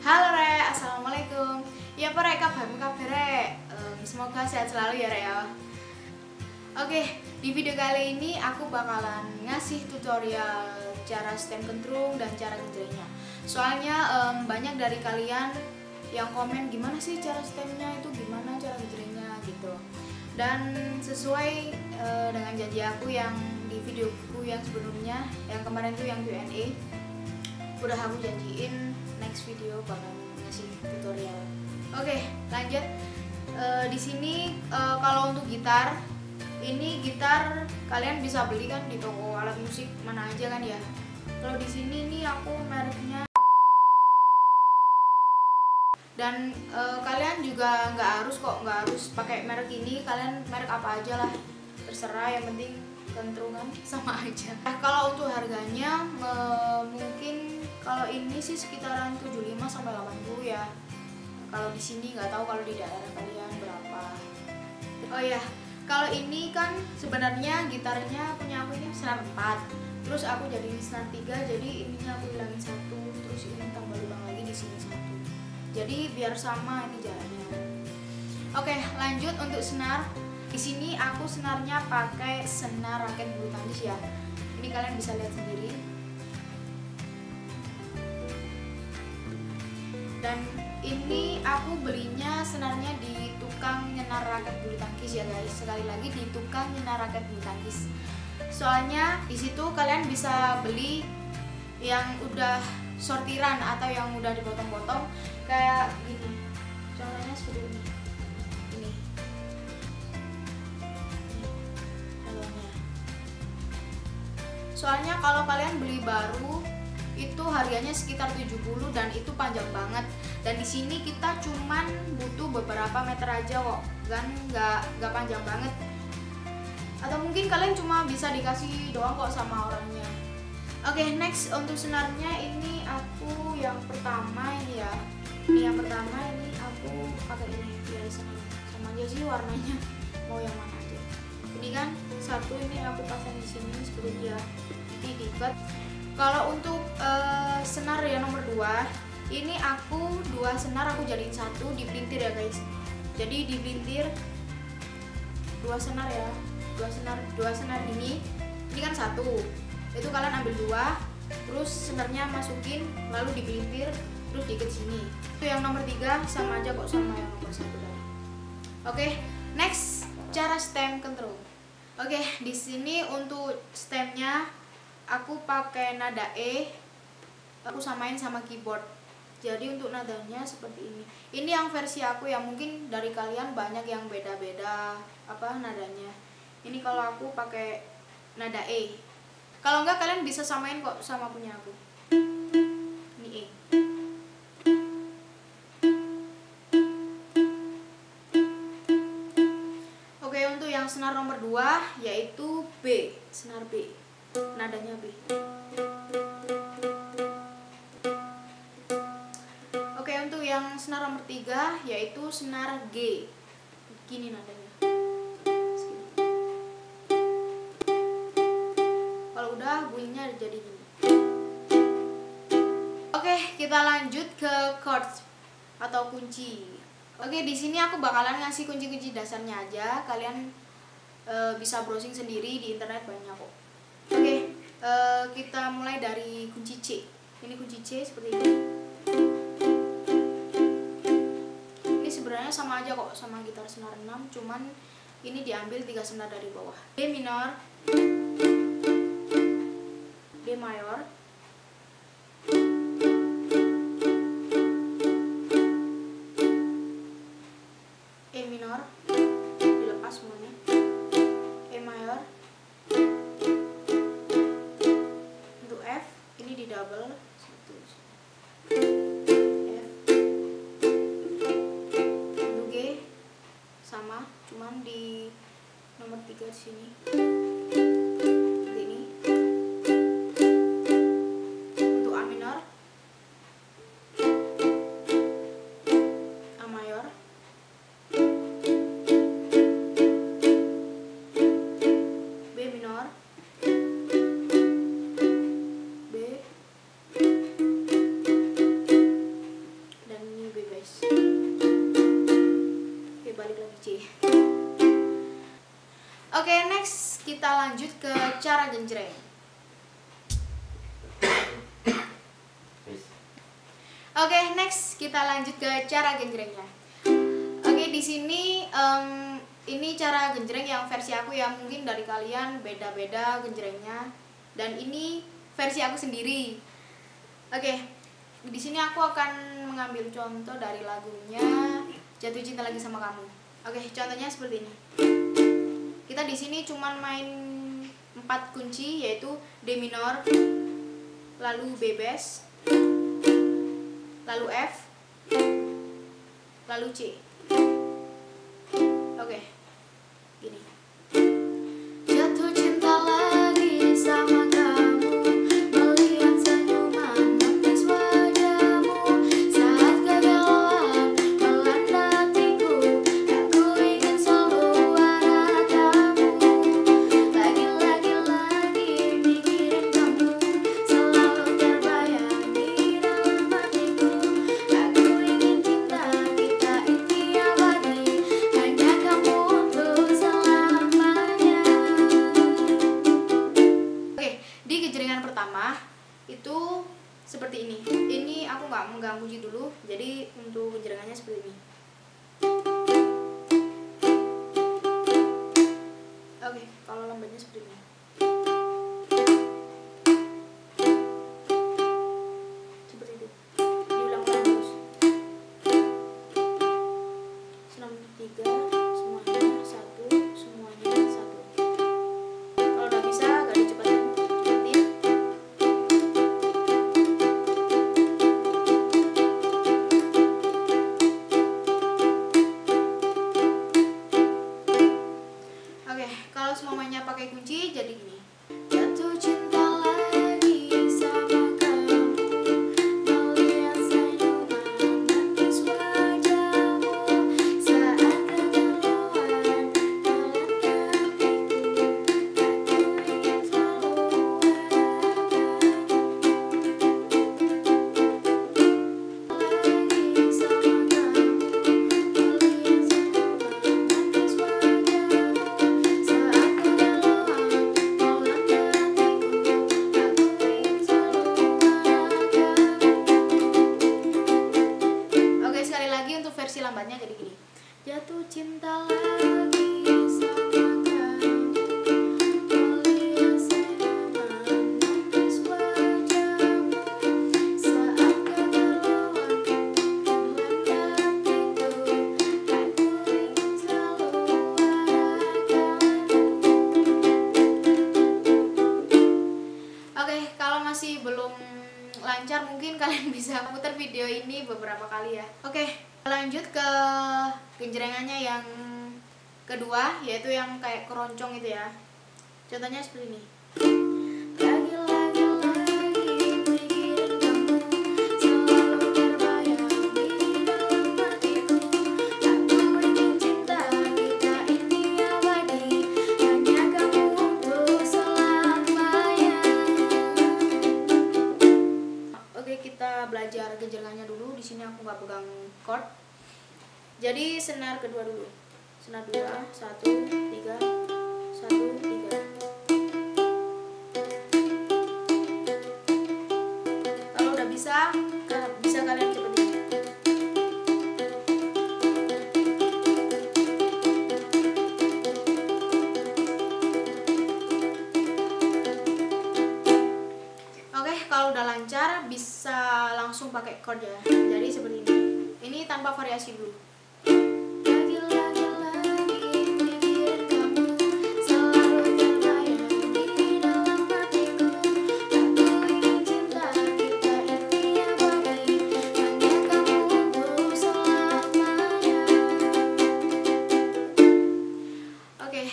Halo Re, Assalamualaikum. Ya apa Re, kabar kabar Re? Um, semoga sehat selalu ya Re ya. Oke, di video kali ini aku bakalan ngasih tutorial cara stem kentrung dan cara genjrengnya Soalnya um, banyak dari kalian yang komen gimana sih cara stemnya? Itu gimana cara genjrengnya gitu. Dan sesuai uh, dengan janji aku yang di videoku yang sebelumnya yang kemarin tuh yang Q&A udah aku janjiin next video bakal ngasih tutorial. Oke lanjut. Uh, di sini uh, kalau untuk gitar ini gitar kalian bisa beli kan di toko alat musik mana aja kan ya? Kalau di sini nih aku mereknya dan uh, kalian juga nggak harus kok nggak harus pakai merek ini kalian merek apa aja lah. Terserah yang penting kentrungan sama aja. Nah, kalau untuk harganya uh, mungkin kalau ini sih sekitaran 75 sampai 80 ya. Kalau di sini nggak tahu kalau di daerah kalian berapa. Oh ya kalau ini kan sebenarnya gitarnya punya aku ini senar 4 terus aku jadi senar 3 jadi ininya aku hilangin satu. Terus ini tambah lubang lagi di sini satu. Jadi biar sama ini jalannya. Oke lanjut untuk senar di sini aku senarnya pakai senar raket bulu tangkis ya. Ini kalian bisa lihat sendiri dan ini aku belinya senarnya di tukang nyenar raket bulu tangkis ya guys. Sekali lagi di tukang nyenar raket bulu tangkis. Soalnya di situ kalian bisa beli yang udah sortiran atau yang udah dipotong-potong kayak gini contohnya seperti ini. Ini. Soalnya kalau kalian beli baru itu harganya sekitar 70 dan itu panjang banget. Dan di sini kita cuman butuh beberapa meter aja kok kan? Nggak nggak panjang banget. Atau mungkin kalian cuma bisa dikasih doang kok sama orangnya. Oke okay, next untuk senarnya ini aku yang pertama ini ya. Ini yang pertama ini aku pakai ini ya sama, aja sih warnanya. Mau yang mana aja. Ini kan satu ini aku pasang di sini seperti dia diikat kalau untuk uh, senar yang nomor dua ini aku dua senar aku jadiin satu di pelintir ya guys. Jadi di pelintir dua senar ya dua senar dua senar ini. Ini kan satu. Itu kalian ambil dua terus senarnya masukin lalu dipelintir terus dikit sini. Itu yang nomor tiga sama aja kok sama yang nomor satu oke next cara stem control. Oke di sini untuk stemnya aku pakai nada E aku samain sama keyboard jadi untuk nadanya seperti ini ini yang versi aku yang mungkin dari kalian banyak yang beda-beda apa nadanya ini kalau aku pakai nada E kalau enggak kalian bisa samain kok sama punya aku. Ini E. Oke, untuk yang senar nomor 2 yaitu B, senar B. Nadanya B. Oke, untuk yang senar nomor 3 yaitu senar G. Gini nadanya. bunyinya jadi gini oke kita lanjut ke chords atau kunci oke di sini aku bakalan ngasih kunci-kunci dasarnya aja kalian e, bisa browsing sendiri di internet banyak kok oke e, kita mulai dari kunci C. Ini kunci C seperti ini. Ini sebenarnya sama aja kok sama gitar senar 6 cuman ini diambil tiga senar dari bawah. D minor lanjut ke cara genjreng. Oke, next kita lanjut ke cara genjrengnya. Oke, di sini em, ini cara genjreng yang versi aku ya. Mungkin dari kalian beda-beda genjrengnya. Dan ini versi aku sendiri. Oke, di sini aku akan mengambil contoh dari lagunya Jatuh Cinta Lagi Sama Kamu. Oke, contohnya seperti ini. Kita di sini cuman main empat kunci yaitu D minor, lalu B bass, lalu F, lalu C. Oke, gini. Pertama itu seperti ini. Ini aku nggak mengganggu dulu, jadi untuk kejeringannya seperti ini. Oke, kalau lambatnya seperti ini. Seperti itu. Diulang-ulang terus. Senam tiga, semuanya satu, ya. Oke, lanjut ke genjrengannya yang kedua yaitu yang kayak keroncong itu ya. Contohnya seperti ini. Kita belajar genjrengannya dulu di sini aku nggak pegang chord jadi senar kedua dulu. Senar dua satu tiga satu tiga langsung pakai chord ya. Jadi seperti ini. Ini tanpa variasi dulu.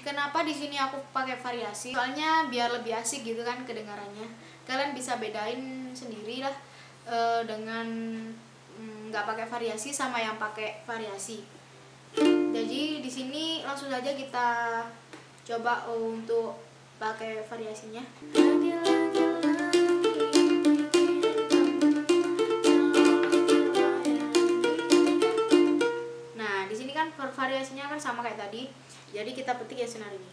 Kenapa di aku pakai variasi? Soalnya biar lebih asik gitu kan kedengarannya. Kalian bisa bedain sendiri lah eh, dengan mm, nggak pakai variasi sama yang pakai variasi. Jadi di sini langsung saja kita coba untuk pakai variasinya. Nah, di sini kan variasinya kan sama kayak tadi. Jadi kita petik ya senar ini.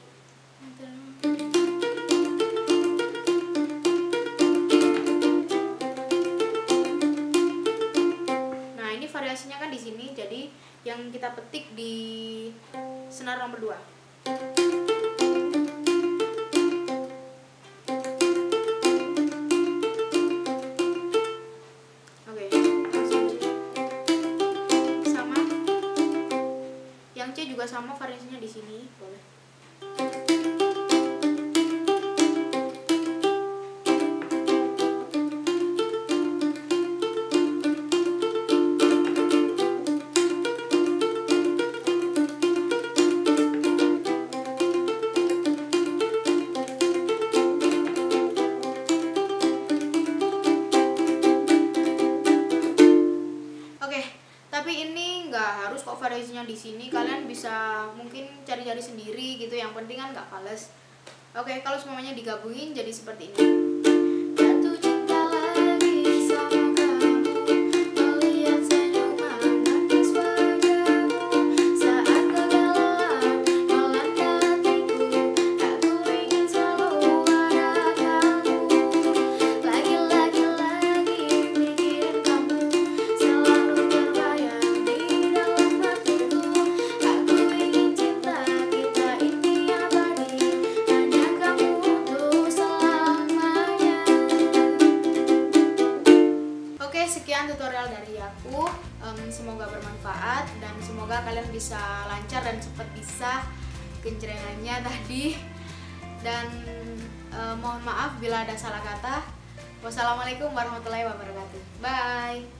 Yang kita petik di senar nomor 2. Tapi ini nggak harus kok variasinya di sini. Kalian bisa mungkin cari-cari sendiri gitu. Yang penting kan nggak fals. Oke, kalau semuanya digabungin jadi seperti ini. Tutorial dari aku. Em, Semoga bermanfaat Dan semoga kalian bisa lancar dan cepat bisa Kencrengannya tadi. Dan eh, mohon maaf bila ada salah kata. Wassalamualaikum warahmatullahi wabarakatuh. Bye